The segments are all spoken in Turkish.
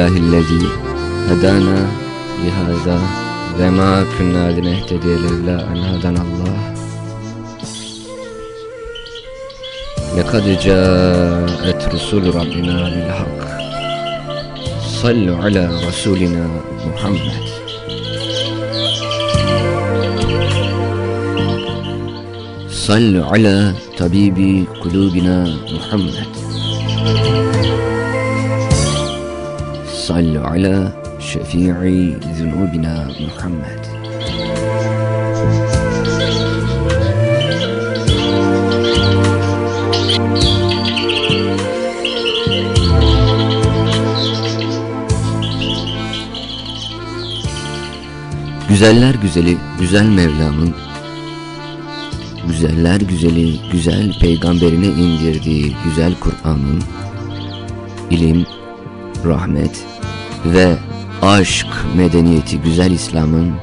Elhamdülillahi'llezî hedana lihâzâ ve mâ künnâ linehtediye levlâ en Allah. لقد جاءت رسول ربنا بالحق صلوا على رسولنا محمد صلوا على طبيب قلوبنا محمد صلوا على شفيع ذنوبنا محمد Güzeller güzeli güzel Mevlam'ın Güzeller güzeli güzel peygamberine indirdiği güzel Kur'an'ın ilim, rahmet ve aşk medeniyeti güzel İslam'ın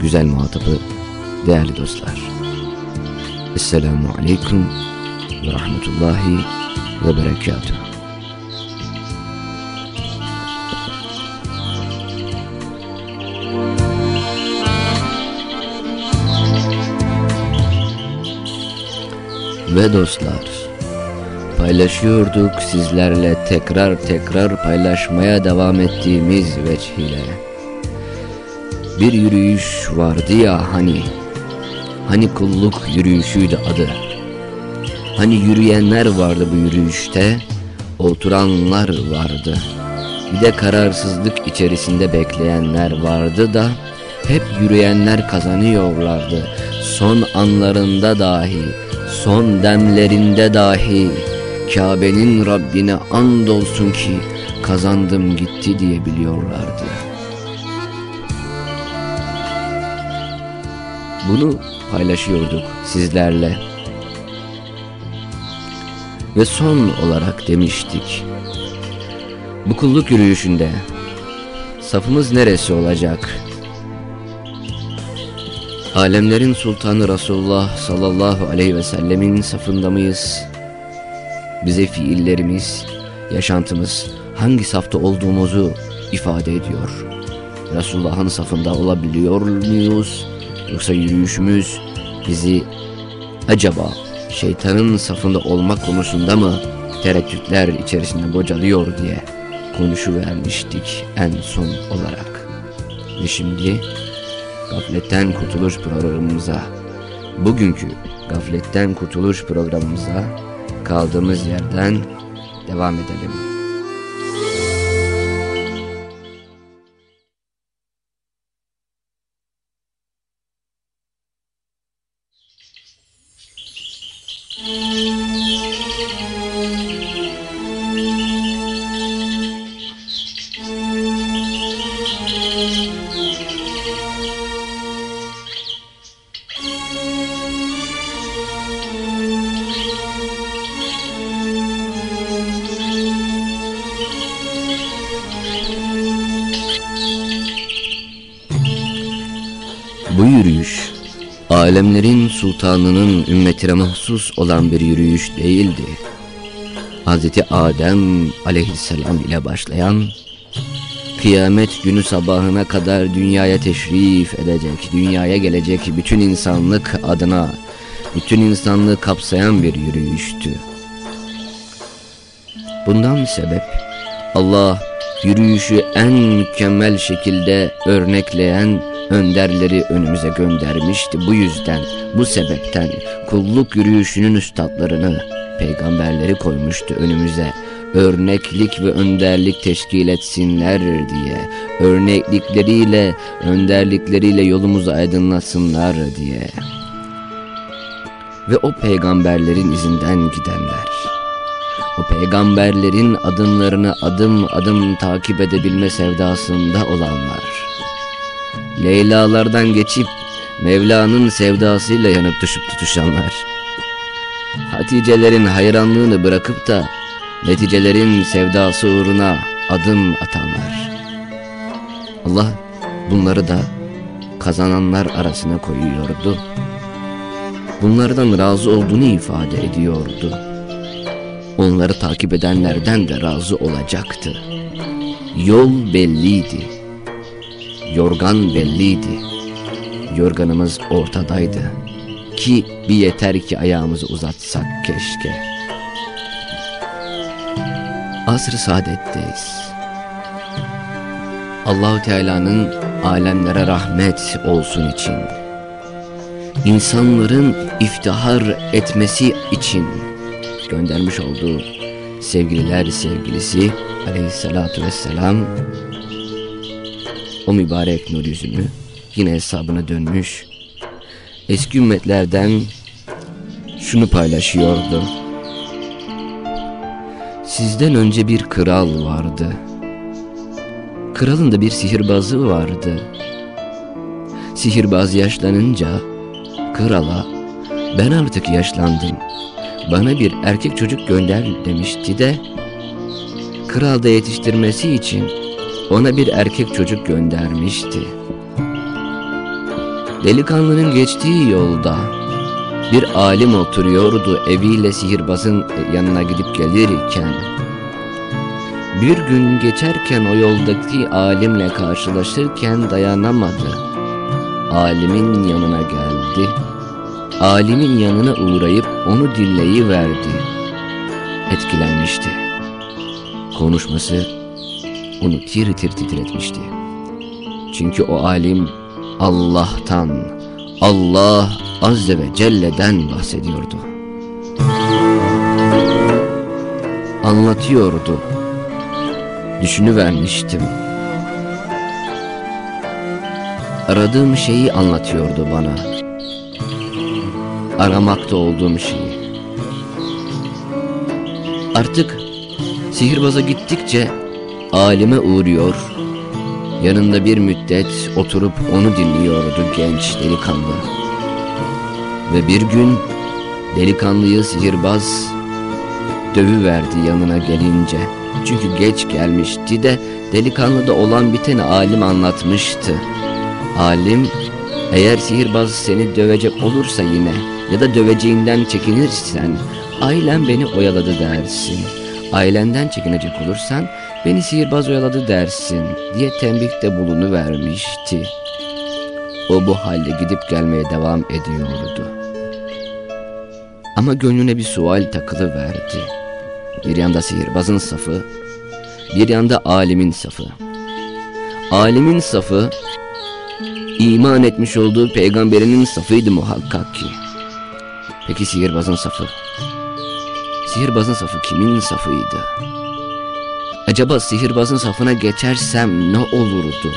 güzel muhatabı değerli dostlar. Esselamu Aleyküm ve Rahmetullahi ve Berekatuhu. Ve dostlar, paylaşıyorduk sizlerle tekrar tekrar paylaşmaya devam ettiğimiz veçhile. Bir yürüyüş vardı ya hani, hani kulluk yürüyüşüydü adı. Hani yürüyenler vardı bu yürüyüşte, oturanlar vardı. Bir de kararsızlık içerisinde bekleyenler vardı da, hep yürüyenler kazanıyorlardı. Son anlarında dahi, son demlerinde dahi Kabe'nin Rabbine andolsun ki kazandım gitti diye biliyorlardı. Bunu paylaşıyorduk sizlerle. Ve son olarak demiştik. Bu kulluk yürüyüşünde safımız neresi olacak? Alemlerin Sultanı Resulullah sallallahu aleyhi ve sellemin safında mıyız? Bize fiillerimiz, yaşantımız hangi safta olduğumuzu ifade ediyor. Resulullah'ın safında olabiliyor muyuz? Yoksa yürüyüşümüz bizi acaba şeytanın safında olmak konusunda mı tereddütler içerisinde bocalıyor diye konuşuvermiştik en son olarak. Ve şimdi Gafletten Kurtuluş programımıza, bugünkü Gafletten Kurtuluş programımıza kaldığımız yerden devam edelim. Alemlerin sultanının ümmetine mahsus olan bir yürüyüş değildi. Hz. Adem aleyhisselam ile başlayan, kıyamet günü sabahına kadar dünyaya teşrif edecek, dünyaya gelecek bütün insanlık adına, bütün insanlığı kapsayan bir yürüyüştü. Bundan sebep, Allah yürüyüşü en mükemmel şekilde örnekleyen önderleri önümüze göndermişti. Bu yüzden, bu sebepten kulluk yürüyüşünün üstadlarını, peygamberleri koymuştu önümüze. Örneklik ve önderlik teşkil etsinler diye, örneklikleriyle, önderlikleriyle yolumuzu aydınlatsınlar diye. Ve o peygamberlerin izinden gidenler, o peygamberlerin adımlarını adım adım takip edebilme sevdasında olanlar, Leylalardan geçip Mevla'nın sevdasıyla yanıp düşüp tutuşanlar. Haticelerin hayranlığını bırakıp da neticelerin sevdası uğruna adım atanlar. Allah bunları da kazananlar arasına koyuyordu. bunlardan razı olduğunu ifade ediyordu. Onları takip edenlerden de razı olacaktı. Yol belliydi. Yorgan belliydi. Yorganımız ortadaydı. Ki bir yeter ki ayağımızı uzatsak keşke. Asr-ı saadetteyiz. Allahu Teala'nın alemlere rahmet olsun için, insanların iftihar etmesi için göndermiş olduğu sevgililer sevgilisi aleyhissalatu vesselam o mübarek nur yüzünü yine hesabına dönmüş eski ümmetlerden şunu paylaşıyordu. Sizden önce bir kral vardı. Kralın da bir sihirbazı vardı. Sihirbaz yaşlanınca krala ben artık yaşlandım. Bana bir erkek çocuk gönder demişti de kral da yetiştirmesi için ona bir erkek çocuk göndermişti. Delikanlının geçtiği yolda bir alim oturuyordu eviyle sihirbazın yanına gidip gelirken. Bir gün geçerken o yoldaki alimle karşılaşırken dayanamadı. Alimin yanına geldi. Alimin yanına uğrayıp onu dinleyiverdi. Etkilenmişti. Konuşması onu tir tir titretmişti. Çünkü o alim Allah'tan, Allah Azze ve Celle'den bahsediyordu. Anlatıyordu. Düşünüvermiştim. Aradığım şeyi anlatıyordu bana. Aramakta olduğum şeyi. Artık sihirbaza gittikçe alime uğruyor, yanında bir müddet oturup onu dinliyordu genç delikanlı. Ve bir gün delikanlıyı sihirbaz dövüverdi yanına gelince. Çünkü geç gelmişti de delikanlıda olan biteni alim anlatmıştı. Alim eğer sihirbaz seni dövecek olursa yine ya da döveceğinden çekinirsen ailem beni oyaladı dersin. Ailenden çekinecek olursan beni sihirbaz oyaladı dersin diye tembihte bulunu vermişti. O bu halde gidip gelmeye devam ediyordu. Ama gönlüne bir sual takılı verdi. Bir yanda sihirbazın safı, bir yanda alimin safı. Alimin safı, iman etmiş olduğu peygamberinin safıydı muhakkak ki. Peki sihirbazın safı? Sihirbazın safı kimin safıydı? Acaba sihirbazın safına geçersem ne olurdu?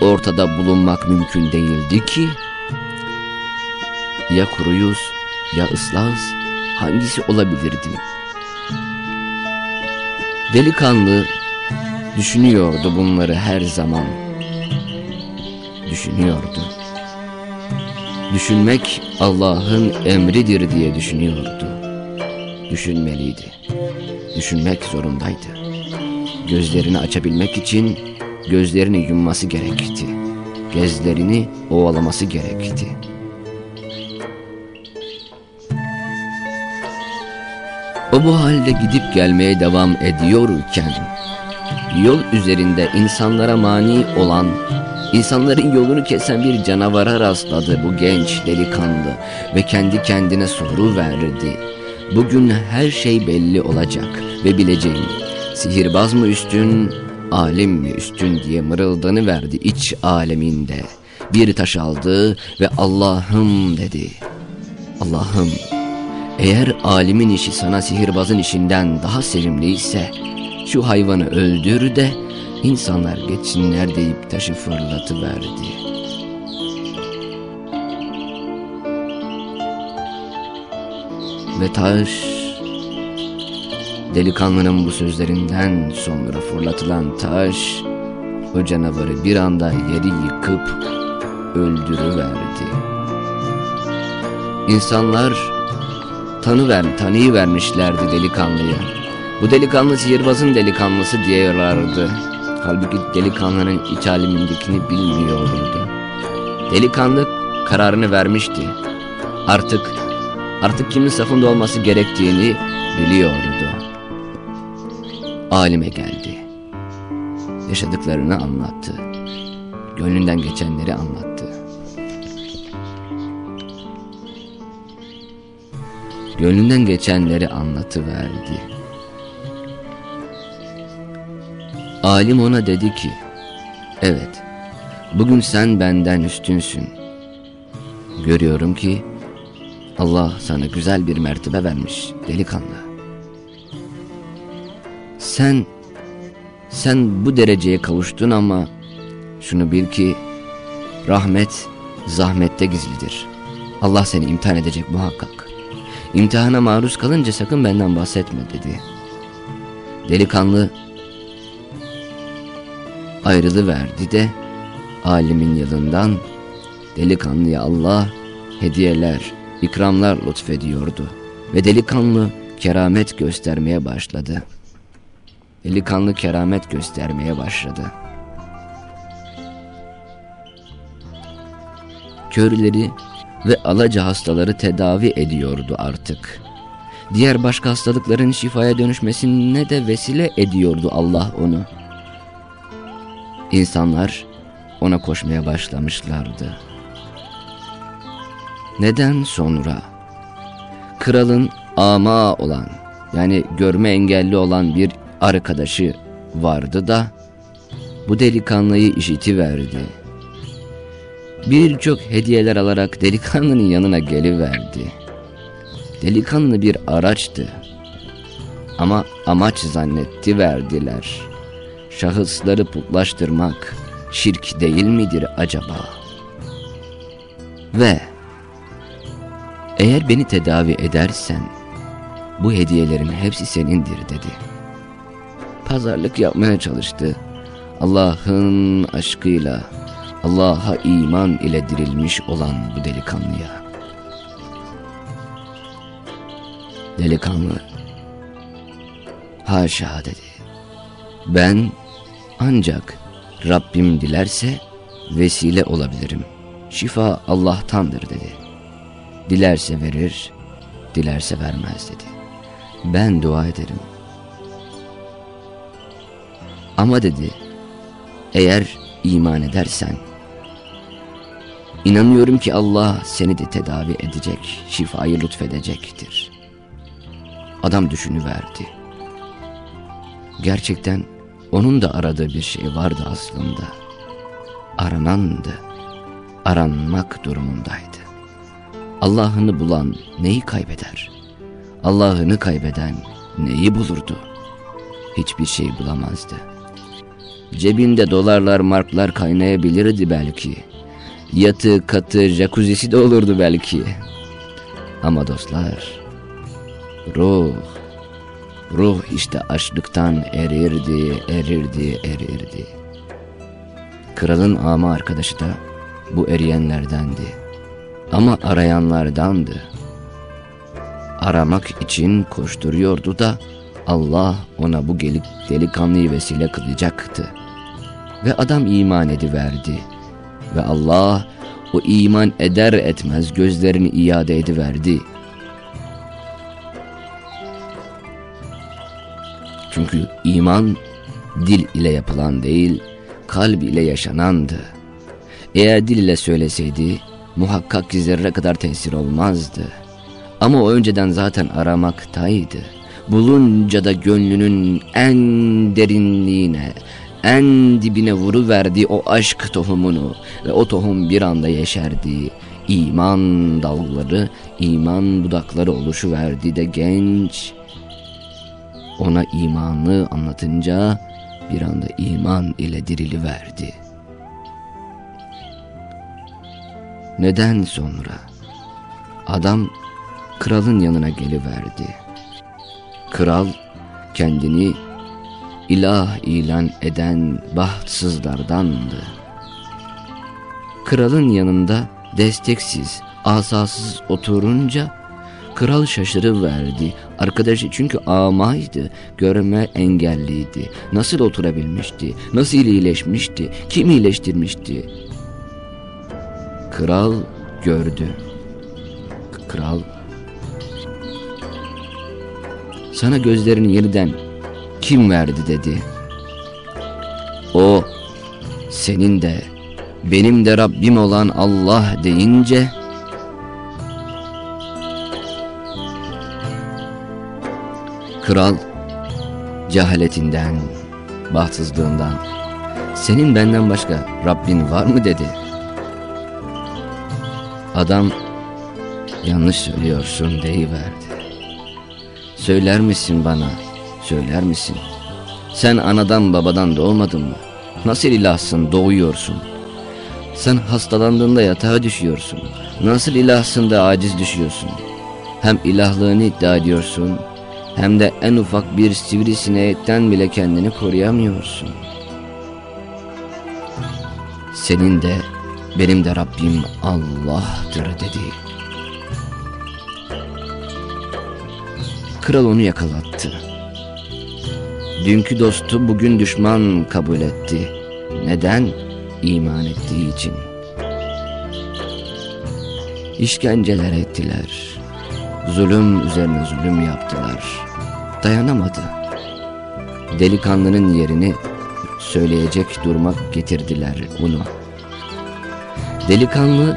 Ortada bulunmak mümkün değildi ki. Ya kuruyuz ya ıslahız hangisi olabilirdim? Delikanlı düşünüyordu bunları her zaman. Düşünüyordu. Düşünmek Allah'ın emridir diye düşünüyordu. Düşünmeliydi. Düşünmek zorundaydı. Gözlerini açabilmek için gözlerini yumması gerekti. Gözlerini ovalaması gerekti. O bu halde gidip gelmeye devam ediyorken yol üzerinde insanlara mani olan, insanların yolunu kesen bir canavara rastladı bu genç delikanlı ve kendi kendine soru verdi. Bugün her şey belli olacak ve bileceğim. Sihirbaz mı üstün, alim mi üstün diye mırıldanı verdi iç aleminde. Bir taş aldı ve Allah'ım dedi. Allah'ım eğer alimin işi sana sihirbazın işinden daha sevimliyse şu hayvanı öldür de insanlar geçsinler deyip taşı fırlatıverdi. Ve taş delikanlının bu sözlerinden sonra fırlatılan taş o canavarı bir anda yeri yıkıp öldürüverdi. İnsanlar tanıver, tanıyı vermişlerdi delikanlıya. Bu delikanlı sihirbazın delikanlısı diyorlardı. Halbuki delikanlının iç alemindekini bilmiyordu. Delikanlı kararını vermişti. Artık, artık kimin safında olması gerektiğini biliyordu. Alime geldi. Yaşadıklarını anlattı. Gönlünden geçenleri anlattı. Gönlünden geçenleri anlatıverdi. Alim ona dedi ki, evet, bugün sen benden üstünsün. Görüyorum ki Allah sana güzel bir mertebe vermiş delikanlı. Sen, sen bu dereceye kavuştun ama şunu bil ki rahmet zahmette gizlidir. Allah seni imtihan edecek muhakkak. İmtihana maruz kalınca sakın benden bahsetme dedi. Delikanlı ayrılıverdi de alimin yanından delikanlıya Allah hediyeler, ikramlar lütfediyordu. Ve delikanlı keramet göstermeye başladı. Delikanlı keramet göstermeye başladı. Körleri ve alaca hastaları tedavi ediyordu artık. Diğer başka hastalıkların şifaya dönüşmesine de vesile ediyordu Allah onu. İnsanlar ona koşmaya başlamışlardı. Neden sonra? Kralın ama olan yani görme engelli olan bir arkadaşı vardı da bu delikanlıyı işitiverdi. Birçok hediyeler alarak delikanlının yanına geliverdi. Delikanlı bir araçtı. Ama amaç zannetti verdiler. Şahısları putlaştırmak şirk değil midir acaba? Ve eğer beni tedavi edersen bu hediyelerin hepsi senindir dedi. Pazarlık yapmaya çalıştı. Allah'ın aşkıyla, Allah'a iman ile dirilmiş olan bu delikanlıya. Delikanlı, haşa dedi. Ben ancak Rabbim dilerse vesile olabilirim. Şifa Allah'tandır dedi. Dilerse verir, dilerse vermez dedi. Ben dua ederim. Ama dedi, eğer iman edersen, inanıyorum ki Allah seni de tedavi edecek, şifayı lütfedecektir. Adam düşünüverdi. Gerçekten onun da aradığı bir şey vardı aslında. Aranandı, aranmak durumundaydı. Allah'ını bulan neyi kaybeder? Allah'ını kaybeden neyi bulurdu? Hiçbir şey bulamazdı. Cebinde dolarlar marklar kaynayabilirdi belki. Yatı katı jacuzzi'si de olurdu belki. Ama dostlar, ruh, ruh işte açlıktan erirdi, erirdi, erirdi. Kralın ama arkadaşı da bu eriyenlerdendi. Ama arayanlardandı. Aramak için koşturuyordu da Allah ona bu gelik delikanlıyı vesile kılacaktı. Ve adam iman ediverdi. Ve Allah o iman eder etmez gözlerini iade ediverdi. Çünkü iman dil ile yapılan değil, kalb ile yaşanandı. Eğer dil ile söyleseydi, muhakkak ki zerre kadar tesir olmazdı. Ama o önceden zaten aramaktaydı. Bulunca da gönlünün en derinliğine, en dibine vuruverdiği o aşk tohumunu ve o tohum bir anda yeşerdi. İman dalgaları, iman budakları oluşuverdi de genç ona imanı anlatınca bir anda iman ile diriliverdi. Neden sonra? Adam kralın yanına geliverdi. Kral kendini ilah ilan eden bahtsızlardandı. Kralın yanında desteksiz, asasız oturunca kral şaşırıverdi. Arkadaşı çünkü amaydı, görme engelliydi. Nasıl oturabilmişti, nasıl iyileşmişti, kim iyileştirmişti? Kral gördü. Kral sana gözlerini yeniden kim verdi dedi. O senin de benim de Rabbim olan Allah deyince kral cehaletinden, bahtsızlığından senin benden başka Rabbin var mı dedi. Adam yanlış söylüyorsun deyiverdi. Söyler misin bana, söyler misin? Sen anadan babadan doğmadın mı? Nasıl ilahsın doğuyorsun? Sen hastalandığında yatağa düşüyorsun. Nasıl ilahsın da aciz düşüyorsun? Hem ilahlığını iddia ediyorsun hem de en ufak bir sivrisinekten bile kendini koruyamıyorsun. Senin de benim de Rabbim Allah'tır dedi. Kral onu yakalattı. Dünkü dostu bugün düşman kabul etti. Neden? İman ettiği için. İşkenceler ettiler. Zulüm üzerine zulüm yaptılar. Dayanamadı. Delikanlının yerini söyleyecek durmak getirdiler onu. Delikanlı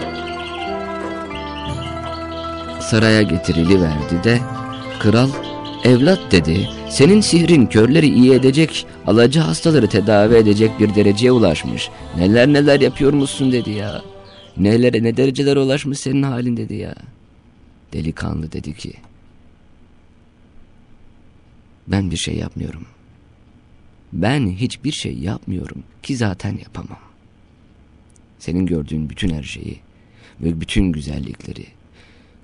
saraya getiriliverdi de kral evlat dedi senin sihrin körleri iyi edecek alaca hastaları tedavi edecek bir dereceye ulaşmış. Neler neler yapıyor musun dedi ya. Nelere ne derecelere ulaşmış senin halin dedi ya. Delikanlı dedi ki ben bir şey yapmıyorum. Ben hiçbir şey yapmıyorum ki zaten yapamam. Senin gördüğün bütün her şeyi ve bütün güzellikleri,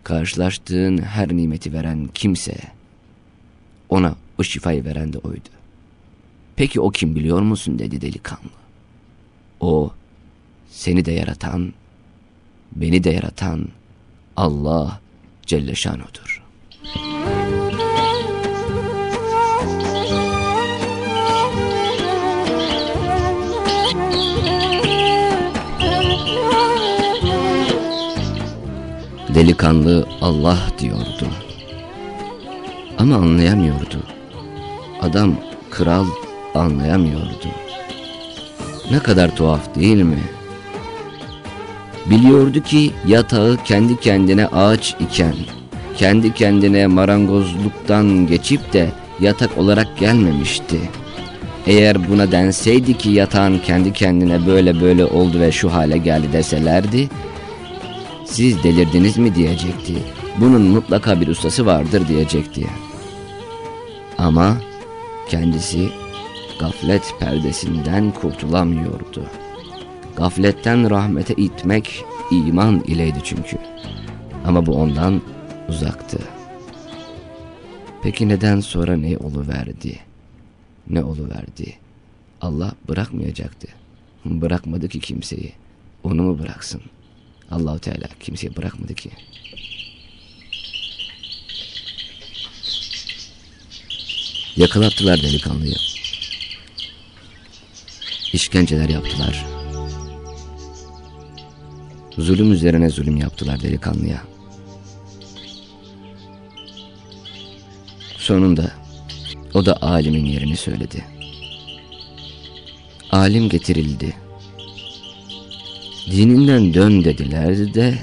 karşılaştığın her nimeti veren kimse, ona o şifayı veren de oydu. Peki o kim biliyor musun dedi delikanlı. O seni de yaratan, beni de yaratan Allah Celle Şanu'dur. Delikanlı Allah diyordu. Ama anlayamıyordu. Adam kral anlayamıyordu. Ne kadar tuhaf değil mi? Biliyordu ki yatağı kendi kendine ağaç iken, kendi kendine marangozluktan geçip de yatak olarak gelmemişti. Eğer buna denseydi ki yatağın kendi kendine böyle böyle oldu ve şu hale geldi deselerdi, siz delirdiniz mi diyecekti. Bunun mutlaka bir ustası vardır diyecekti. Ama kendisi gaflet perdesinden kurtulamıyordu. Gafletten rahmete itmek iman ileydi çünkü. Ama bu ondan uzaktı. Peki neden sonra ne oluverdi? Ne oluverdi? Allah bırakmayacaktı. Bırakmadı ki kimseyi. Onu mu bıraksın? Allahu Teala kimseyi bırakmadı ki. Yakalattılar delikanlıyı. İşkenceler yaptılar. Zulüm üzerine zulüm yaptılar delikanlıya. Sonunda o da alimin yerini söyledi. Alim getirildi. Dininden dön dediler de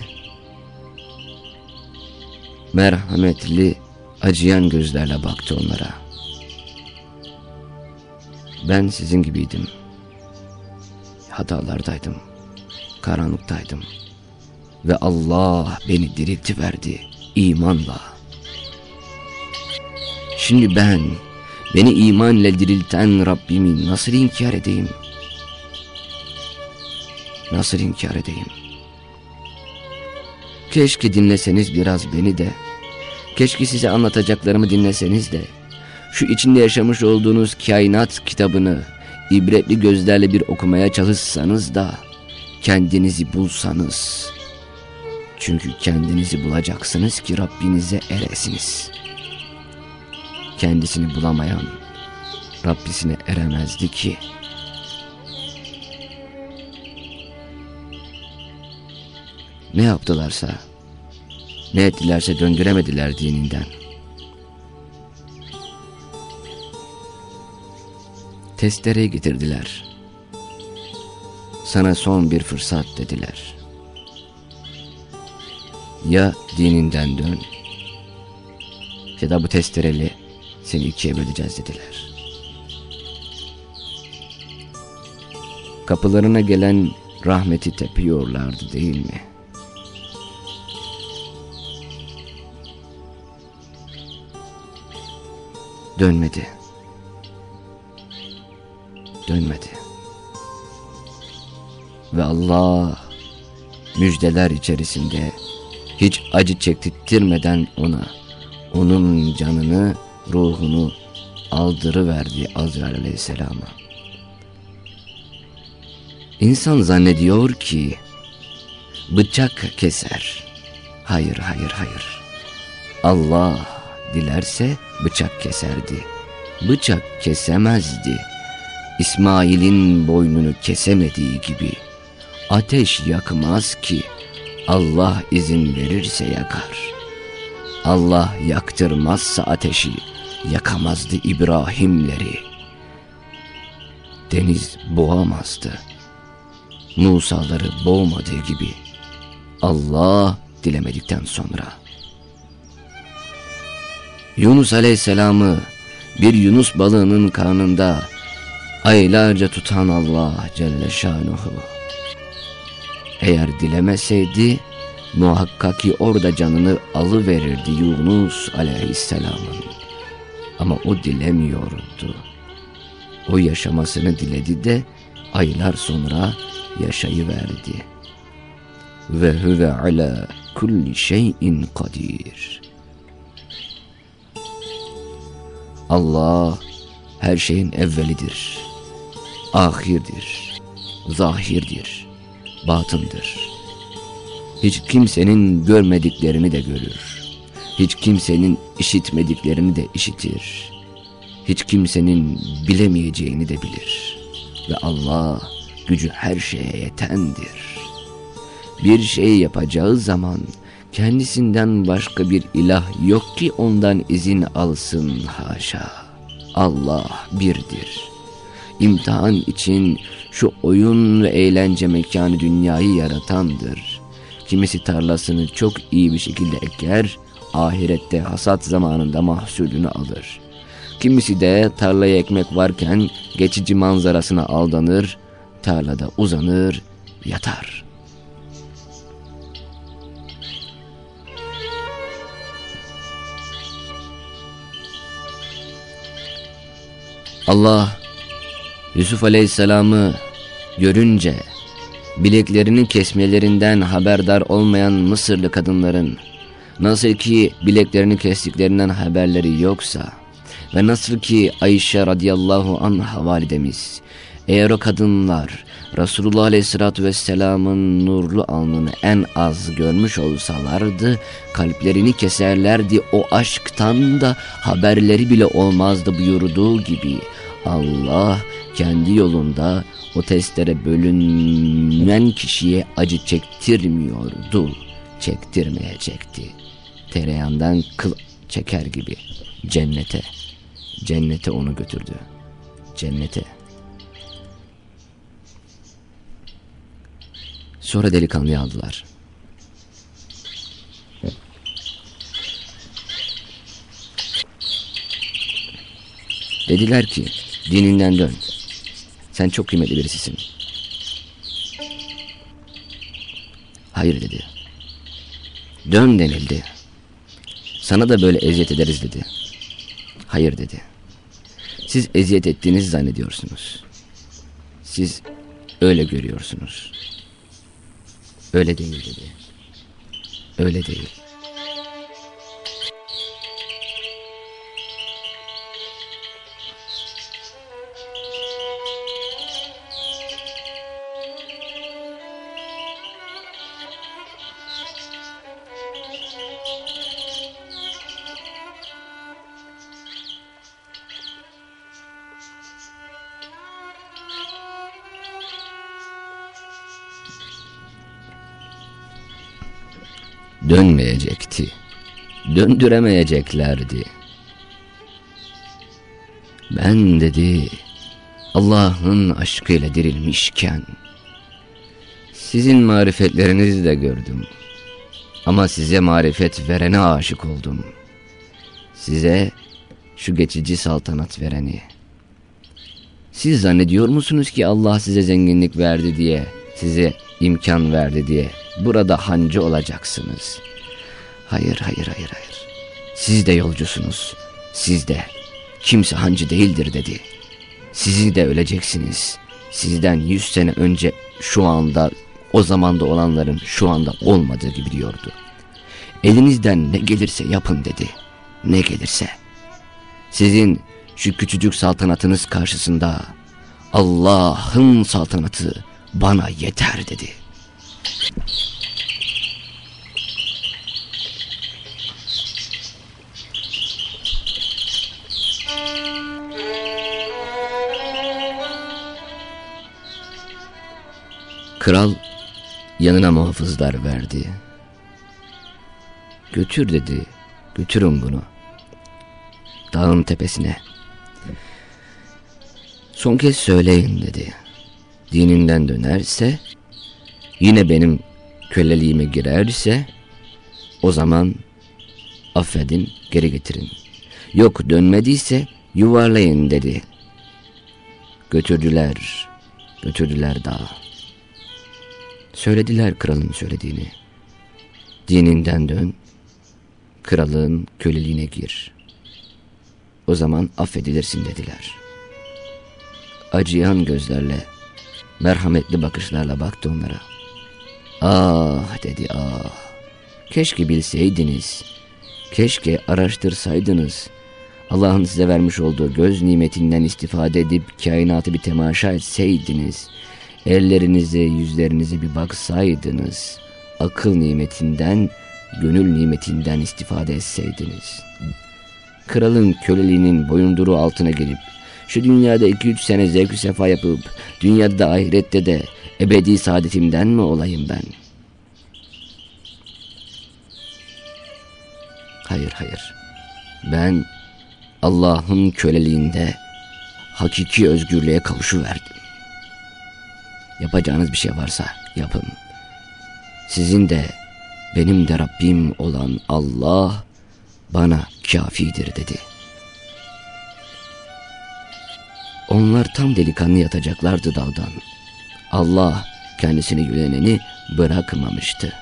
merhametli acıyan gözlerle baktı onlara. Ben sizin gibiydim. Hatalardaydım. Karanlıktaydım. Ve Allah beni dirilti verdi imanla. Şimdi ben beni iman ile dirilten Rabbimi nasıl inkar edeyim? Nasıl inkar edeyim? Keşke dinleseniz biraz beni de. Keşke size anlatacaklarımı dinleseniz de. Şu içinde yaşamış olduğunuz kainat kitabını ibretli gözlerle bir okumaya çalışsanız da kendinizi bulsanız. Çünkü kendinizi bulacaksınız ki Rabbinize eresiniz. Kendisini bulamayan Rabbisine eremezdi ki. Ne yaptılarsa, ne ettilerse döndüremediler dininden. Testereyi getirdiler. Sana son bir fırsat dediler. Ya dininden dön ya da bu testereli seni ikiye böleceğiz dediler. Kapılarına gelen rahmeti tepiyorlardı değil mi? Dönmedi. Dönmedi. Ve Allah müjdeler içerisinde hiç acı çektirtmeden ona onun canını, ruhunu aldırıverdi Azrail Aleyhisselam'a. İnsan zannediyor ki bıçak keser. Hayır, hayır, hayır. Allah dilerse bıçak keserdi. Bıçak kesemezdi. İsmail'in boynunu kesemediği gibi ateş yakmaz ki Allah izin verirse yakar. Allah yaktırmazsa ateşi yakamazdı İbrahimleri. Deniz boğamazdı. Musaları boğmadığı gibi Allah dilemedikten sonra. Yunus Aleyhisselam'ı bir Yunus balığının karnında aylarca tutan Allah Celle Şanuhu. Eğer dilemeseydi muhakkak ki orada canını alıverirdi Yunus Aleyhisselam'ın. Ama o dilemiyordu. O yaşamasını diledi de aylar sonra yaşayıverdi. Ve huve ala kulli şeyin kadir. Allah her şeyin evvelidir, ahirdir, zahirdir, batındır. Hiç kimsenin görmediklerini de görür. Hiç kimsenin işitmediklerini de işitir. Hiç kimsenin bilemeyeceğini de bilir. Ve Allah gücü her şeye yetendir. Bir şey yapacağı zaman kendisinden başka bir ilah yok ki ondan izin alsın haşa. Allah birdir. İmtihan için şu oyun ve eğlence mekanı dünyayı yaratandır. Kimisi tarlasını çok iyi bir şekilde eker, ahirette hasat zamanında mahsulünü alır. Kimisi de tarlaya ekmek varken geçici manzarasına aldanır, tarlada uzanır, yatar. Allah Yusuf Aleyhisselam'ı görünce bileklerini kesmelerinden haberdar olmayan Mısırlı kadınların nasıl ki bileklerini kestiklerinden haberleri yoksa ve nasıl ki Ayşe radıyallahu anh validemiz eğer o kadınlar Resulullah aleyhissalatü vesselamın nurlu alnını en az görmüş olsalardı kalplerini keserlerdi o aşktan da haberleri bile olmazdı buyurduğu gibi Allah kendi yolunda o testere bölünmen kişiye acı çektirmiyordu. Çektirmeyecekti. Tereyağından kıl çeker gibi cennete. Cennete onu götürdü. Cennete. Sonra delikanlıyı aldılar. Dediler ki dininden dön. Sen çok kıymetli birisisin. Hayır dedi. Dön denildi. Sana da böyle eziyet ederiz dedi. Hayır dedi. Siz eziyet ettiğinizi zannediyorsunuz. Siz öyle görüyorsunuz. Öyle değil dedi. Öyle değil. Dönmeyecekti. Döndüremeyeceklerdi. Ben dedi Allah'ın aşkıyla dirilmişken sizin marifetlerinizi de gördüm. Ama size marifet verene aşık oldum. Size şu geçici saltanat vereni. Siz zannediyor musunuz ki Allah size zenginlik verdi diye, size imkan verdi diye burada hancı olacaksınız? Hayır, hayır, hayır, hayır. Siz de yolcusunuz. Siz de. Kimse hancı değildir dedi. Siz de öleceksiniz. Sizden yüz sene önce şu anda o zamanda olanların şu anda olmadığı gibi diyordu. Elinizden ne gelirse yapın dedi. Ne gelirse. Sizin şu küçücük saltanatınız karşısında Allah'ın saltanatı bana yeter dedi. Kral yanına muhafızlar verdi. Götür dedi, götürün bunu. Dağın tepesine. Son kez söyleyin dedi. Dininden dönerse, yine benim köleliğime girerse, o zaman affedin, geri getirin. Yok dönmediyse yuvarlayın dedi. Götürdüler, götürdüler dağa. Söylediler kralın söylediğini. Dininden dön, kralın köleliğine gir. O zaman affedilirsin dediler. Acıyan gözlerle, merhametli bakışlarla baktı onlara. Ah dedi ah. Keşke bilseydiniz. Keşke araştırsaydınız. Allah'ın size vermiş olduğu göz nimetinden istifade edip kainatı bir temaşa etseydiniz. Ellerinize, yüzlerinize bir baksaydınız, akıl nimetinden, gönül nimetinden istifade etseydiniz. Kralın köleliğinin boyunduru altına girip, şu dünyada iki üç sene zevk sefa yapıp, dünyada da ahirette de ebedi saadetimden mi olayım ben? Hayır, hayır. Ben Allah'ın köleliğinde hakiki özgürlüğe kavuşuverdim. Yapacağınız bir şey varsa yapın. Sizin de benim de Rabbim olan Allah bana kafidir dedi. Onlar tam delikanlı yatacaklardı dağdan. Allah kendisini güleneni bırakmamıştı.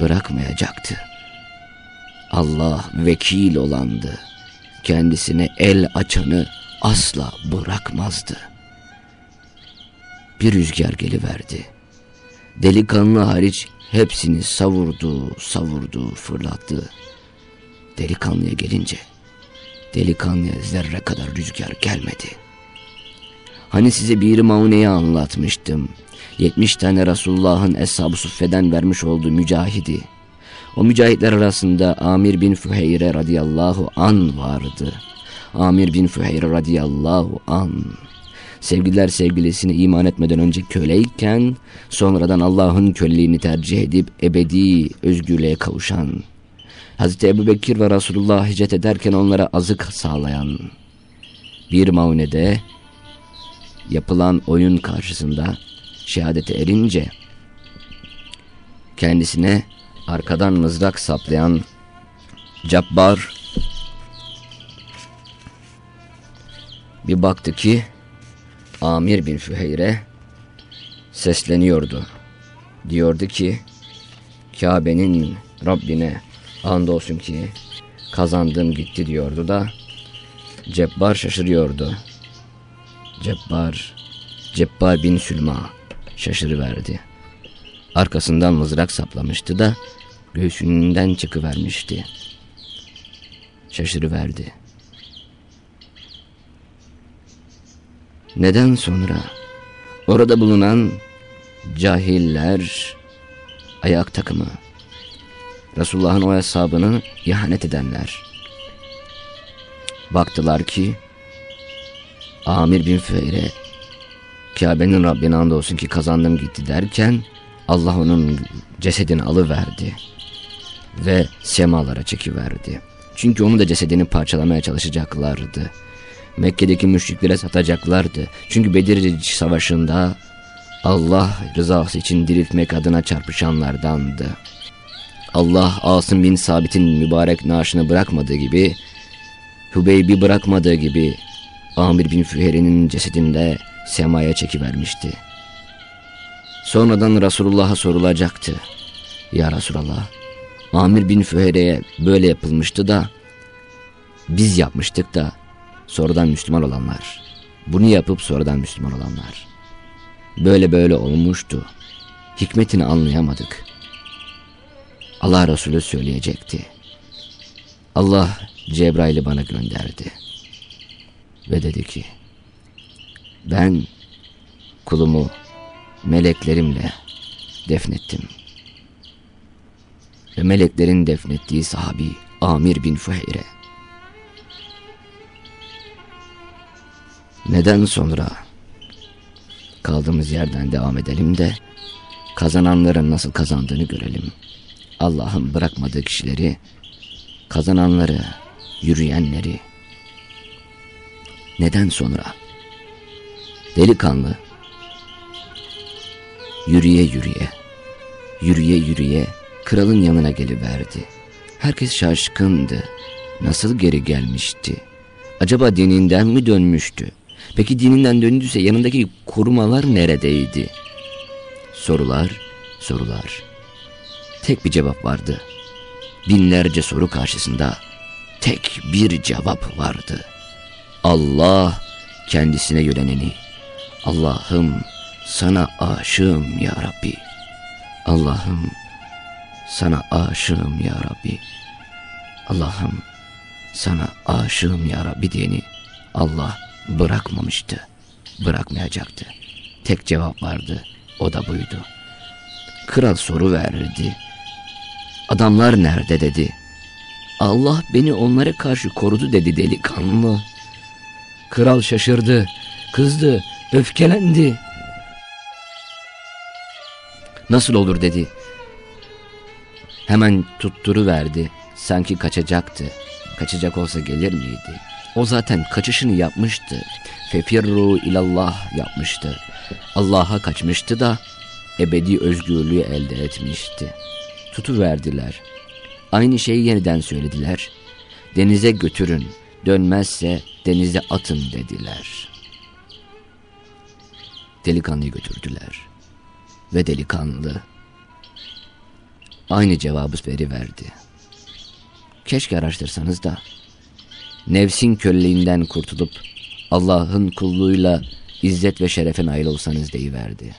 Bırakmayacaktı. Allah vekil olandı. Kendisine el açanı asla bırakmazdı bir rüzgar geliverdi. Delikanlı hariç hepsini savurdu, savurdu, fırlattı. Delikanlıya gelince, delikanlıya zerre kadar rüzgar gelmedi. Hani size bir mauneyi anlatmıştım. 70 tane Resulullah'ın Eshab-ı Suffe'den vermiş olduğu mücahidi. O mücahitler arasında Amir bin Füheyre radıyallahu an vardı. Amir bin Füheyre radıyallahu an sevgililer sevgilisine iman etmeden önce köleyken sonradan Allah'ın köleliğini tercih edip ebedi özgürlüğe kavuşan Hazreti Ebu Bekir ve Resulullah hicret ederken onlara azık sağlayan bir maunede yapılan oyun karşısında şehadete erince kendisine arkadan mızrak saplayan Cabbar bir baktı ki Amir bin Füheyre sesleniyordu. Diyordu ki Kabe'nin Rabbine andolsun ki kazandım gitti diyordu da Cebbar şaşırıyordu. Cebbar, Cebbar bin Sülma şaşırıverdi. Arkasından mızrak saplamıştı da göğsünden çıkıvermişti. Şaşırıverdi. Neden sonra orada bulunan cahiller ayak takımı Resulullah'ın o hesabını ihanet edenler baktılar ki Amir bin Feyre Kabe'nin Rabbine andolsun ki kazandım gitti derken Allah onun cesedini alıverdi. ve semalara çekiverdi. Çünkü onu da cesedini parçalamaya çalışacaklardı. Mekke'deki müşriklere satacaklardı. Çünkü Bedir Savaşı'nda Allah rızası için diriltmek adına çarpışanlardandı. Allah Asım bin Sabit'in mübarek naaşını bırakmadığı gibi, Hübeybi bırakmadığı gibi Amir bin Füheri'nin cesedinde semaya çekivermişti. Sonradan Resulullah'a sorulacaktı. Ya Resulallah, Amir bin Füheri'ye böyle yapılmıştı da, biz yapmıştık da, sonradan Müslüman olanlar. Bunu yapıp sonradan Müslüman olanlar. Böyle böyle olmuştu. Hikmetini anlayamadık. Allah Resulü söyleyecekti. Allah Cebrail'i bana gönderdi. Ve dedi ki, ben kulumu meleklerimle defnettim. Ve meleklerin defnettiği sahabi Amir bin Fuheyre. Neden sonra kaldığımız yerden devam edelim de kazananların nasıl kazandığını görelim. Allah'ın bırakmadığı kişileri, kazananları, yürüyenleri. Neden sonra? Delikanlı, yürüye yürüye, yürüye yürüye kralın yanına geliverdi. Herkes şaşkındı. Nasıl geri gelmişti? Acaba dininden mi dönmüştü? Peki dininden döndüyse yanındaki korumalar neredeydi? Sorular, sorular. Tek bir cevap vardı. Binlerce soru karşısında tek bir cevap vardı. Allah kendisine yöneleni. Allah'ım sana aşığım ya Rabbi. Allah'ım sana aşığım ya Rabbi. Allah'ım sana aşığım ya Rabbi diyeni Allah bırakmamıştı. Bırakmayacaktı. Tek cevap vardı. O da buydu. Kral soru verdi. Adamlar nerede dedi. Allah beni onlara karşı korudu dedi delikanlı. Kral şaşırdı, kızdı, öfkelendi. Nasıl olur dedi. Hemen tutturu verdi. Sanki kaçacaktı. Kaçacak olsa gelir miydi? O zaten kaçışını yapmıştı. Fefirru ilallah yapmıştı. Allah'a kaçmıştı da ebedi özgürlüğü elde etmişti. Tutu verdiler. Aynı şeyi yeniden söylediler. Denize götürün, dönmezse denize atın dediler. Delikanlıyı götürdüler. Ve delikanlı aynı cevabı veriverdi. Keşke araştırsanız da nefsin köleliğinden kurtulup Allah'ın kulluğuyla izzet ve şerefe nail olsanız deyiverdi.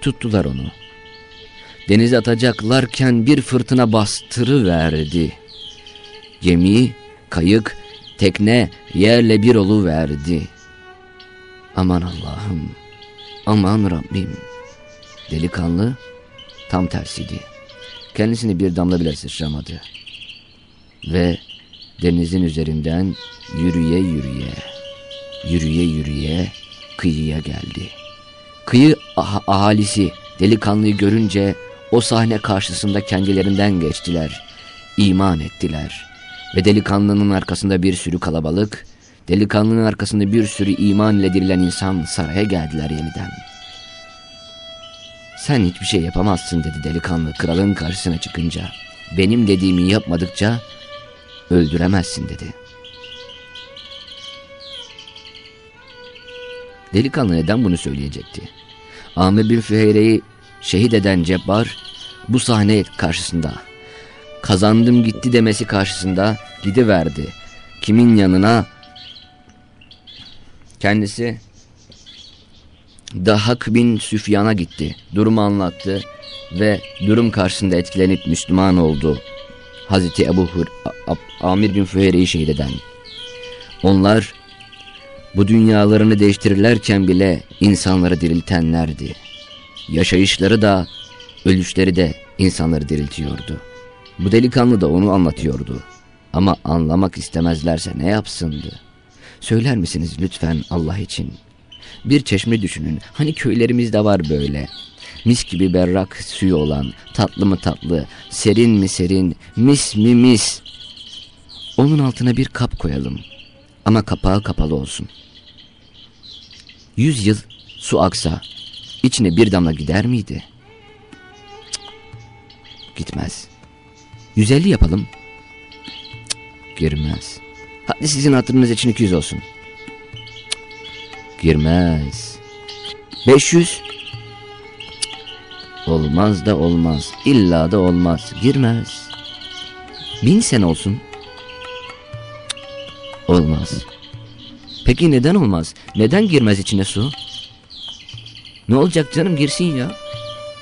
Tuttular onu. Denize atacaklarken bir fırtına bastırıverdi. Gemi, kayık, tekne yerle bir verdi. Aman Allah'ım, aman Rabbim. Delikanlı tam tersiydi. Kendisini bir damla bile sıçramadı. Ve denizin üzerinden yürüye yürüye, yürüye yürüye kıyıya geldi. Kıyı ah ahalisi delikanlıyı görünce o sahne karşısında kendilerinden geçtiler, iman ettiler. Ve delikanlının arkasında bir sürü kalabalık, delikanlının arkasında bir sürü iman ile dirilen insan saraya geldiler yeniden.'' Sen hiçbir şey yapamazsın dedi delikanlı kralın karşısına çıkınca. Benim dediğimi yapmadıkça öldüremezsin dedi. Delikanlı neden bunu söyleyecekti? Amir bin Füheyre'yi şehit eden Cebbar bu sahne karşısında kazandım gitti demesi karşısında gidiverdi. Kimin yanına? Kendisi Dahak bin Süfyan'a gitti. Durumu anlattı ve durum karşısında etkilenip Müslüman oldu. Hazreti Ebu Hur, Amir bin Füheyre'yi şehit eden. Onlar bu dünyalarını değiştirirlerken bile insanları diriltenlerdi. Yaşayışları da ölüşleri de insanları diriltiyordu. Bu delikanlı da onu anlatıyordu. Ama anlamak istemezlerse ne yapsındı? Söyler misiniz lütfen Allah için?'' Bir çeşme düşünün. Hani köylerimizde var böyle. mis gibi berrak suyu olan, tatlı mı tatlı, serin mi serin, mis mi mis. Onun altına bir kap koyalım ama kapağı kapalı olsun. Yüz yıl su aksa içine bir damla gider miydi? Cık, gitmez. 150 yapalım. Cık, girmez. Hadi sizin hatırınız için 200 olsun. Girmez. 500. Cık, olmaz da olmaz. İlla da olmaz. Girmez. Bin sene olsun. Olmaz. Peki neden olmaz? Neden girmez içine su? Ne olacak canım girsin ya.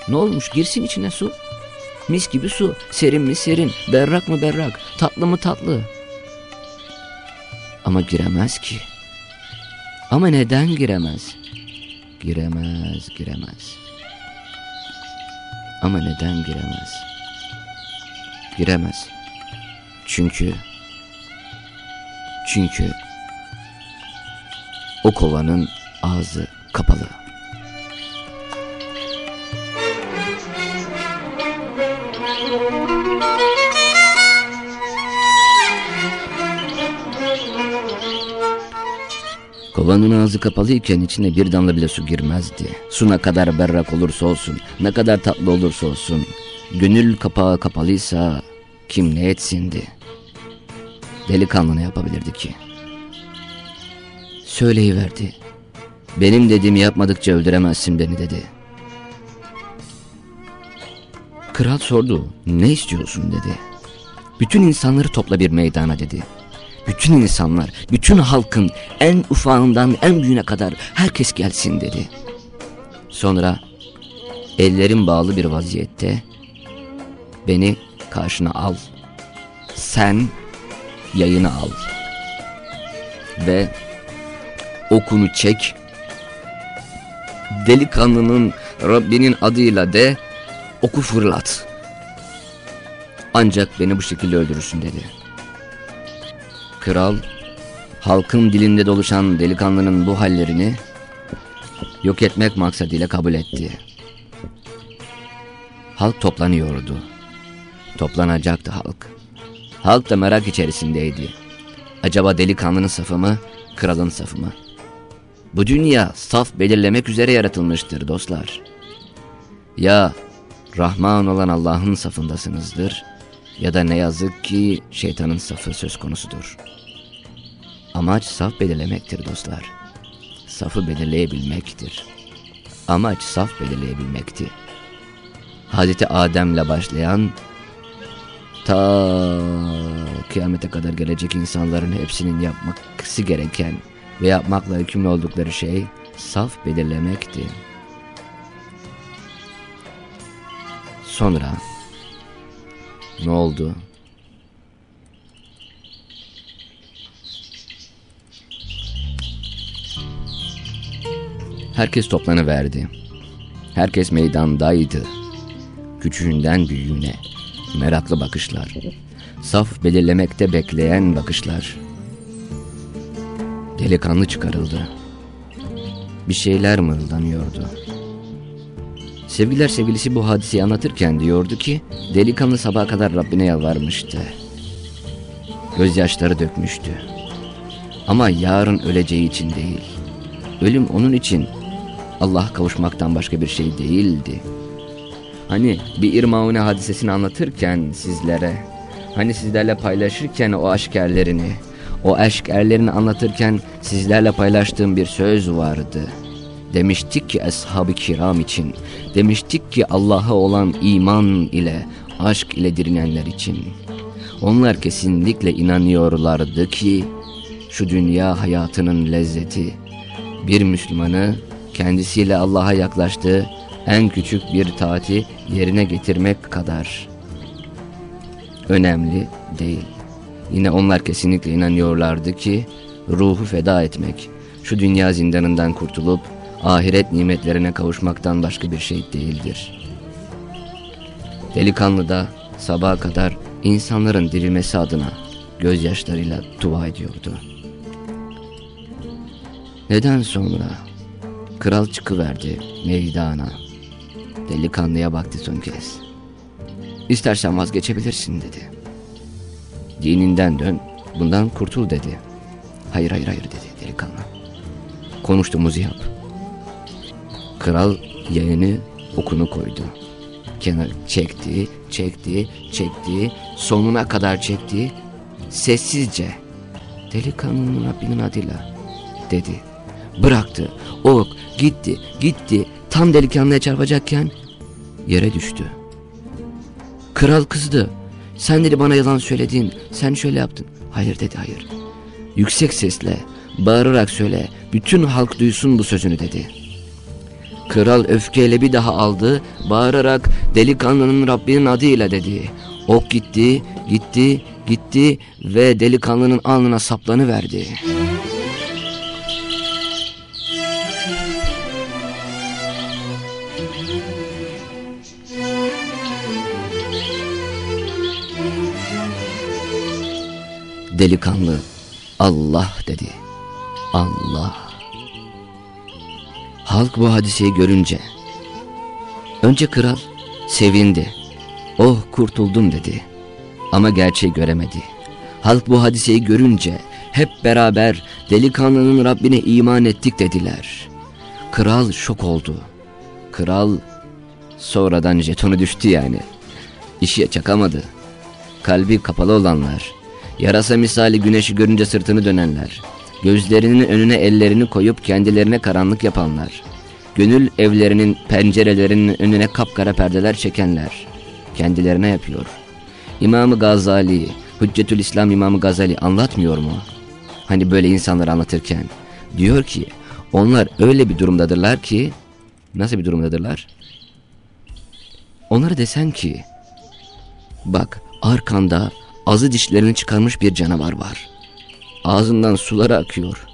Ne olmuş girsin içine su. Mis gibi su. Serin mi serin. Berrak mı berrak. Tatlı mı tatlı. Ama giremez ki. Ama neden giremez? Giremez, giremez. Ama neden giremez? Giremez. Çünkü çünkü o kovanın ağzı kapalı. Kovanın ağzı kapalıyken içine bir damla bile su girmezdi. Su ne kadar berrak olursa olsun, ne kadar tatlı olursa olsun, gönül kapağı kapalıysa kim ne etsindi? Delikanlı ne yapabilirdi ki? Söyleyiverdi. Benim dediğimi yapmadıkça öldüremezsin beni dedi. Kral sordu, ne istiyorsun dedi. Bütün insanları topla bir meydana dedi. Bütün insanlar, bütün halkın en ufağından en büyüğüne kadar herkes gelsin dedi. Sonra ellerim bağlı bir vaziyette beni karşına al. Sen yayını al. Ve okunu çek. Delikanlının Rabbinin adıyla de oku fırlat. Ancak beni bu şekilde öldürürsün dedi. Kral halkın dilinde doluşan delikanlının bu hallerini yok etmek maksadıyla kabul etti. Halk toplanıyordu. Toplanacaktı halk. Halk da merak içerisindeydi. Acaba delikanlının safı mı, kralın safı mı? Bu dünya saf belirlemek üzere yaratılmıştır dostlar. Ya Rahman olan Allah'ın safındasınızdır ya da ne yazık ki şeytanın safı söz konusudur. Amaç saf belirlemektir dostlar. Safı belirleyebilmektir. Amaç saf belirleyebilmekti. Hazreti Adem'le başlayan ta kıyamete kadar gelecek insanların hepsinin yapması gereken ve yapmakla hükümlü oldukları şey saf belirlemekti. Sonra ne oldu? Herkes toplanıverdi. Herkes meydandaydı. Küçüğünden büyüğüne. Meraklı bakışlar. Saf belirlemekte bekleyen bakışlar. Delikanlı çıkarıldı. Bir şeyler mırıldanıyordu. Sevgiler sevgilisi bu hadiseyi anlatırken diyordu ki delikanlı sabaha kadar Rabbine yalvarmıştı. Gözyaşları dökmüştü. Ama yarın öleceği için değil. Ölüm onun için Allah kavuşmaktan başka bir şey değildi. Hani bir İrmaune hadisesini anlatırken sizlere, hani sizlerle paylaşırken o aşk erlerini, o aşk erlerini anlatırken sizlerle paylaştığım bir söz vardı. Demiştik ki ashab-ı kiram için, demiştik ki Allah'a olan iman ile, aşk ile dirilenler için. Onlar kesinlikle inanıyorlardı ki şu dünya hayatının lezzeti bir Müslümanı kendisiyle Allah'a yaklaştığı en küçük bir taati yerine getirmek kadar önemli değil. Yine onlar kesinlikle inanıyorlardı ki ruhu feda etmek, şu dünya zindanından kurtulup ahiret nimetlerine kavuşmaktan başka bir şey değildir. Delikanlı da sabaha kadar insanların dirilmesi adına gözyaşlarıyla dua ediyordu. Neden sonra kral çıkıverdi meydana. Delikanlıya baktı son kez. İstersen vazgeçebilirsin dedi. Dininden dön, bundan kurtul dedi. Hayır hayır hayır dedi delikanlı. Konuştuğumuzu yap. Kral yayını okunu koydu. Kenar çekti, çekti, çekti, sonuna kadar çekti. Sessizce delikanlının Rabbinin adıyla dedi. Bıraktı. Ok gitti, gitti. Tam delikanlıya çarpacakken yere düştü. Kral kızdı. Sen dedi bana yalan söyledin. Sen şöyle yaptın. Hayır dedi hayır. Yüksek sesle bağırarak söyle. Bütün halk duysun bu sözünü dedi. Kral öfkeyle bir daha aldı. Bağırarak delikanlının Rabbinin adıyla dedi. Ok gitti, gitti, gitti ve delikanlının alnına saplanıverdi. verdi. Delikanlı Allah dedi. Allah. Halk bu hadiseyi görünce önce kral sevindi. Oh kurtuldum dedi. Ama gerçeği göremedi. Halk bu hadiseyi görünce hep beraber delikanlının Rabbine iman ettik dediler. Kral şok oldu. Kral sonradan jetonu düştü yani. İşe çakamadı. Kalbi kapalı olanlar, Yarasa misali güneşi görünce sırtını dönenler, gözlerinin önüne ellerini koyup kendilerine karanlık yapanlar, gönül evlerinin pencerelerinin önüne kapkara perdeler çekenler, kendilerine yapıyor. İmam Gazali, Hüccetül İslam İmam Gazali anlatmıyor mu? Hani böyle insanları anlatırken diyor ki onlar öyle bir durumdadırlar ki nasıl bir durumdadırlar? Onları desen ki bak arkanda azı dişlerini çıkarmış bir canavar var. Ağzından suları akıyor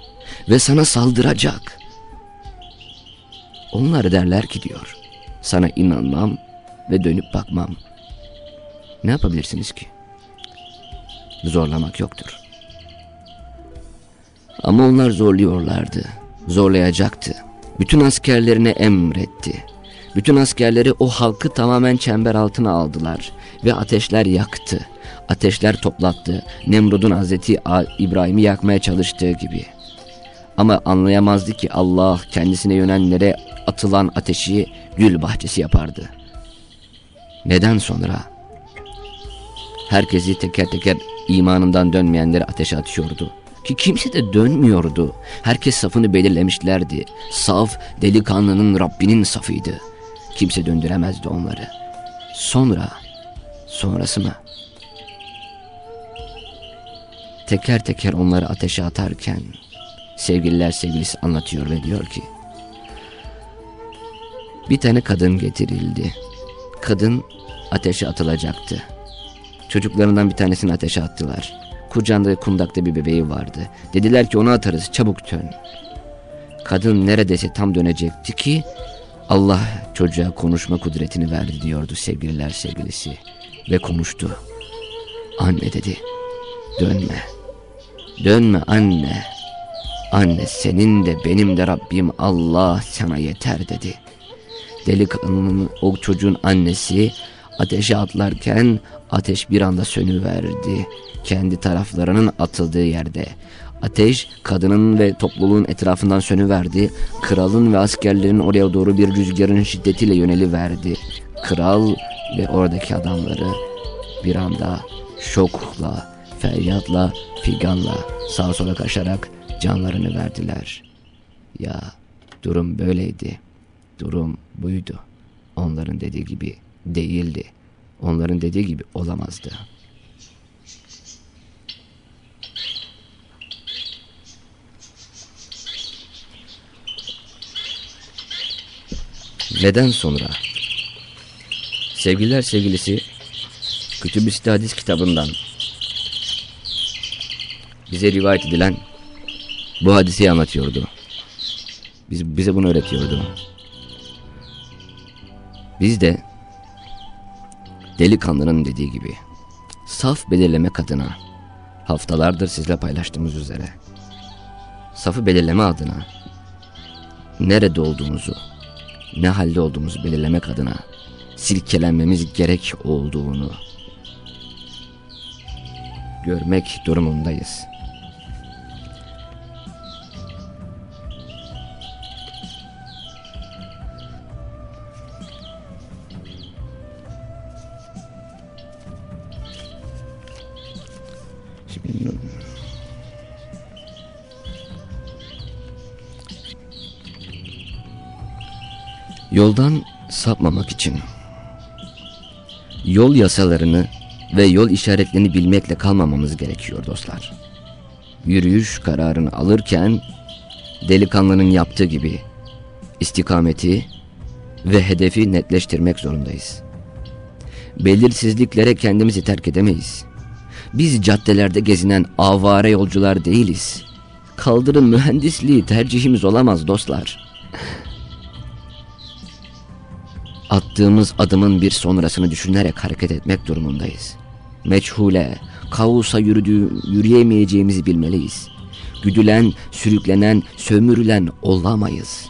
ve sana saldıracak. Onlar derler ki diyor, sana inanmam ve dönüp bakmam. Ne yapabilirsiniz ki? Zorlamak yoktur. Ama onlar zorluyorlardı, zorlayacaktı. Bütün askerlerine emretti. Bütün askerleri o halkı tamamen çember altına aldılar ve ateşler yaktı ateşler toplattı. Nemrud'un Hazreti İbrahim'i yakmaya çalıştığı gibi. Ama anlayamazdı ki Allah kendisine yönelenlere atılan ateşi gül bahçesi yapardı. Neden sonra? Herkesi teker teker imanından dönmeyenleri ateşe atıyordu. Ki kimse de dönmüyordu. Herkes safını belirlemişlerdi. Saf, delikanlının Rabbinin safıydı. Kimse döndüremezdi onları. Sonra, sonrası mı? Teker teker onları ateşe atarken sevgililer sevgilisi anlatıyor ve diyor ki bir tane kadın getirildi. Kadın ateşe atılacaktı. Çocuklarından bir tanesini ateşe attılar. Kucağında kundakta bir bebeği vardı. Dediler ki onu atarız çabuk dön. Kadın neredeyse tam dönecekti ki Allah çocuğa konuşma kudretini verdi diyordu sevgililer sevgilisi. Ve konuştu. Anne dedi dönme. Dönme anne. Anne senin de benim de Rabbim Allah sana yeter dedi. Delikanlının o çocuğun annesi ateşe atlarken ateş bir anda sönüverdi. Kendi taraflarının atıldığı yerde. Ateş kadının ve topluluğun etrafından sönüverdi. Kralın ve askerlerin oraya doğru bir rüzgarın şiddetiyle yöneliverdi. Kral ve oradaki adamları bir anda şokla feryatla, figanla sağa sola kaçarak canlarını verdiler. Ya durum böyleydi. Durum buydu. Onların dediği gibi değildi. Onların dediği gibi olamazdı. Neden sonra? Sevgililer sevgilisi Kütüb-i Hadis kitabından bize rivayet edilen bu hadiseyi anlatıyordu. Biz, bize bunu öğretiyordu. Biz de delikanlının dediği gibi saf belirleme adına haftalardır sizle paylaştığımız üzere safı belirleme adına nerede olduğumuzu, ne halde olduğumuzu belirlemek adına silkelenmemiz gerek olduğunu görmek durumundayız. Şimdi Yoldan sapmamak için yol yasalarını ve yol işaretlerini bilmekle kalmamamız gerekiyor dostlar. Yürüyüş kararını alırken delikanlının yaptığı gibi istikameti ve hedefi netleştirmek zorundayız. Belirsizliklere kendimizi terk edemeyiz. Biz caddelerde gezinen avare yolcular değiliz. Kaldırım mühendisliği tercihimiz olamaz dostlar. Attığımız adımın bir sonrasını düşünerek hareket etmek durumundayız. Meçhule, kavusa yürüdüğü, yürüyemeyeceğimizi bilmeliyiz. Güdülen, sürüklenen, sömürülen olamayız.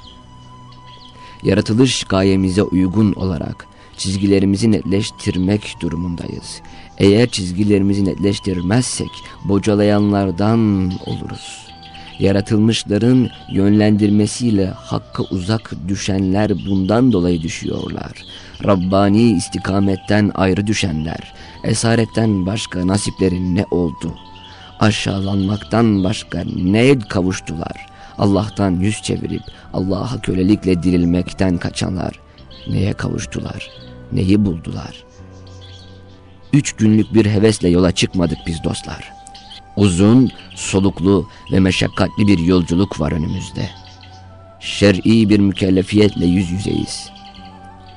Yaratılış gayemize uygun olarak çizgilerimizi netleştirmek durumundayız. Eğer çizgilerimizi netleştirmezsek bocalayanlardan oluruz. Yaratılmışların yönlendirmesiyle hakka uzak düşenler bundan dolayı düşüyorlar. Rabbani istikametten ayrı düşenler, esaretten başka nasipleri ne oldu? Aşağılanmaktan başka ne kavuştular? Allah'tan yüz çevirip Allah'a kölelikle dirilmekten kaçanlar neye kavuştular? Neyi buldular? Üç günlük bir hevesle yola çıkmadık biz dostlar. Uzun, soluklu ve meşakkatli bir yolculuk var önümüzde. Şer'i bir mükellefiyetle yüz yüzeyiz.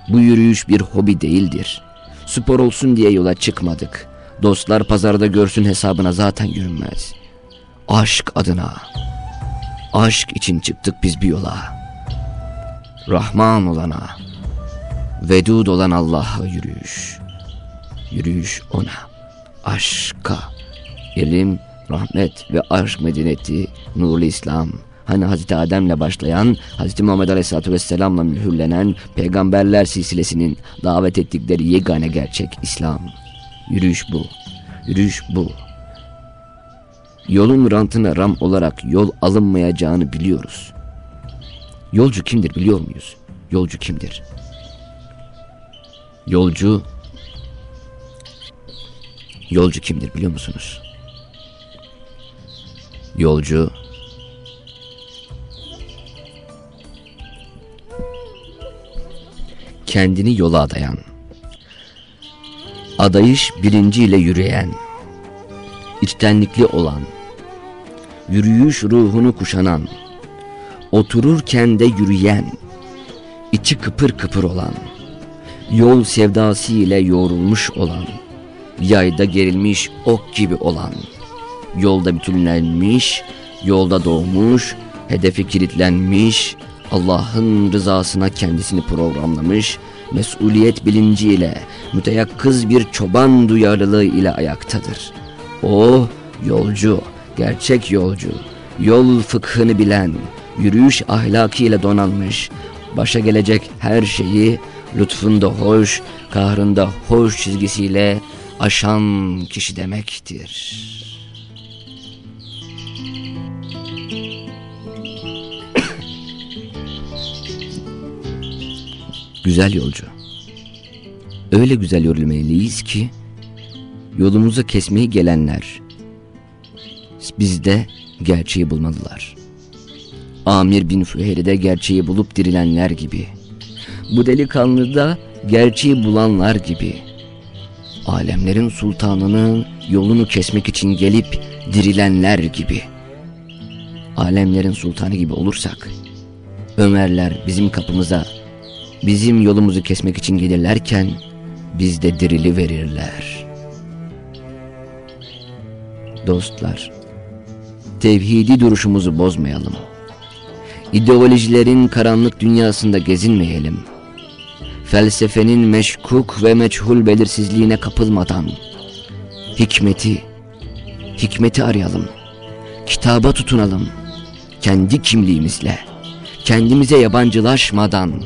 Bu yürüyüş bir hobi değildir. Spor olsun diye yola çıkmadık. Dostlar pazarda görsün hesabına zaten yürünmez. Aşk adına. Aşk için çıktık biz bir yola. Rahman olana. Vedud olan Allah'a yürüyüş. Yürüyüş ona. Aşka. İlim, rahmet ve aşk medeniyeti, nurlu İslam. Hani Hazreti Adem'le başlayan, Hazreti Muhammed Aleyhisselatü Vesselam'la mühürlenen peygamberler silsilesinin davet ettikleri yegane gerçek İslam. Yürüyüş bu. Yürüyüş bu. Yolun rantına ram olarak yol alınmayacağını biliyoruz. Yolcu kimdir biliyor muyuz? Yolcu kimdir? Yolcu Yolcu kimdir biliyor musunuz? Yolcu. Kendini yola adayan, adayış bilinciyle yürüyen, içtenlikli olan, yürüyüş ruhunu kuşanan, otururken de yürüyen, içi kıpır kıpır olan, yol sevdası ile yoğrulmuş olan, yayda gerilmiş ok gibi olan, yolda bütünlenmiş, yolda doğmuş, hedefi kilitlenmiş, Allah'ın rızasına kendisini programlamış, mesuliyet bilinciyle, müteyakkız bir çoban duyarlılığı ile ayaktadır. O yolcu, gerçek yolcu, yol fıkhını bilen, yürüyüş ahlakıyla donanmış, başa gelecek her şeyi lütfunda hoş, kahrında hoş çizgisiyle aşan kişi demektir. güzel yolcu. Öyle güzel yürümeliyiz ki yolumuzu kesmeyi gelenler bizde gerçeği bulmalılar. Amir bin Füheyre'de gerçeği bulup dirilenler gibi. Bu delikanlı da gerçeği bulanlar gibi. Alemlerin sultanının yolunu kesmek için gelip dirilenler gibi. Alemlerin sultanı gibi olursak Ömerler bizim kapımıza bizim yolumuzu kesmek için gelirlerken biz de dirili verirler. Dostlar, tevhidi duruşumuzu bozmayalım. İdeolojilerin karanlık dünyasında gezinmeyelim. Felsefenin meşkuk ve meçhul belirsizliğine kapılmadan hikmeti, hikmeti arayalım. Kitaba tutunalım. Kendi kimliğimizle, kendimize yabancılaşmadan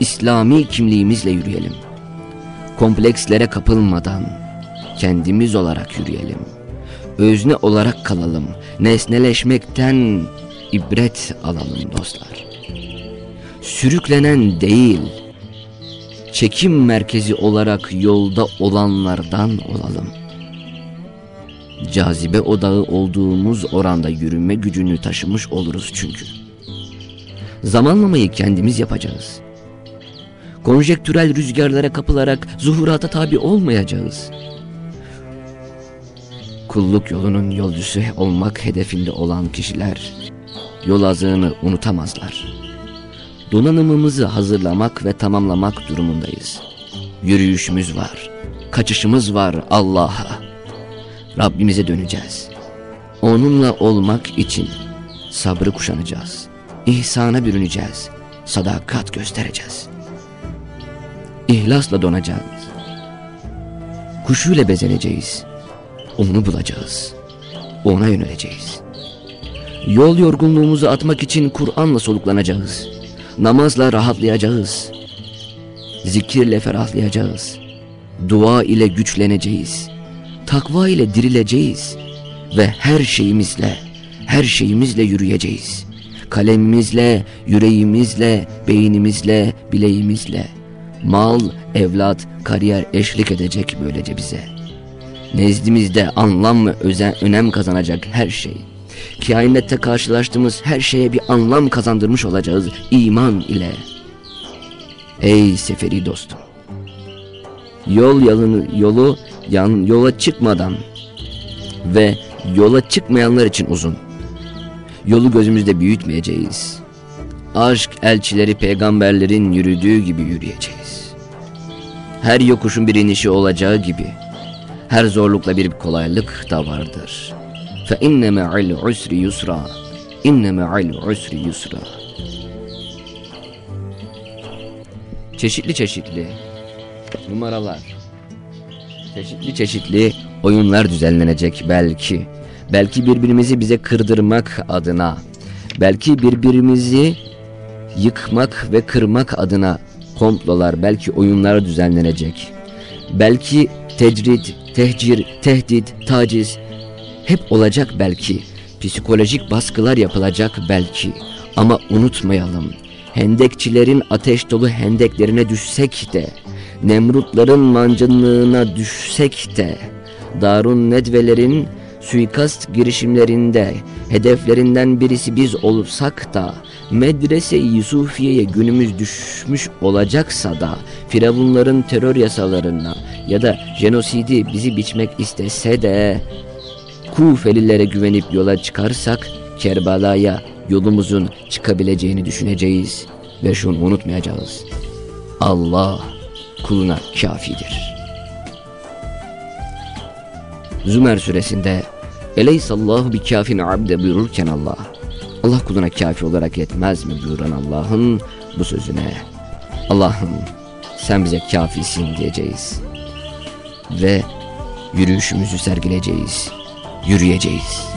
İslami kimliğimizle yürüyelim. Komplekslere kapılmadan kendimiz olarak yürüyelim. Özne olarak kalalım. Nesneleşmekten ibret alalım dostlar. Sürüklenen değil, çekim merkezi olarak yolda olanlardan olalım. Cazibe odağı olduğumuz oranda yürüme gücünü taşımış oluruz çünkü. Zamanlamayı kendimiz yapacağız. Konjektürel rüzgarlara kapılarak zuhurata tabi olmayacağız. Kulluk yolunun yolcusu olmak hedefinde olan kişiler yol azığını unutamazlar. Donanımımızı hazırlamak ve tamamlamak durumundayız. Yürüyüşümüz var, kaçışımız var Allah'a. Rabbimize döneceğiz. Onunla olmak için sabrı kuşanacağız. İhsana bürüneceğiz. Sadakat göstereceğiz. İhlasla donacağız. Kuşuyla bezeneceğiz. Onu bulacağız. Ona yöneleceğiz. Yol yorgunluğumuzu atmak için Kur'an'la soluklanacağız. Namazla rahatlayacağız. Zikirle ferahlayacağız. Dua ile güçleneceğiz. Takva ile dirileceğiz. Ve her şeyimizle, her şeyimizle yürüyeceğiz. Kalemimizle, yüreğimizle, beynimizle, bileğimizle. Mal, evlat, kariyer eşlik edecek böylece bize. Nezdimizde anlam ve özen, önem kazanacak her şey. Kainette karşılaştığımız her şeye bir anlam kazandırmış olacağız iman ile. Ey seferi dostum. Yol yalını, yolu yan, yola çıkmadan ve yola çıkmayanlar için uzun. Yolu gözümüzde büyütmeyeceğiz. Aşk elçileri peygamberlerin yürüdüğü gibi yürüyeceğiz. Her yokuşun bir inişi olacağı gibi her zorlukla bir kolaylık da vardır. İnne me'al usri yusra. İnne me'al usri yusra. Çeşitli çeşitli numaralar, çeşitli çeşitli oyunlar düzenlenecek belki. Belki birbirimizi bize kırdırmak adına, belki birbirimizi yıkmak ve kırmak adına komplolar, belki oyunlar düzenlenecek. Belki tecrit, tehcir, tehdit, taciz hep olacak belki. Psikolojik baskılar yapılacak belki. Ama unutmayalım. Hendekçilerin ateş dolu hendeklerine düşsek de, Nemrutların mancınlığına düşsek de, Darun Nedvelerin suikast girişimlerinde hedeflerinden birisi biz olsak da Medrese-i Yusufiye'ye günümüz düşmüş olacaksa da Firavunların terör yasalarına ya da jenosidi bizi biçmek istese de Kufelilere güvenip yola çıkarsak Kerbala'ya yolumuzun çıkabileceğini düşüneceğiz ve şunu unutmayacağız. Allah kuluna kafidir. Zümer suresinde Eleysallahu bi kafin abde buyururken Allah Allah kuluna kafi olarak yetmez mi buyuran Allah'ın bu sözüne Allah'ım sen bize kafisin diyeceğiz ve yürüyüşümüzü sergileyeceğiz, yürüyeceğiz.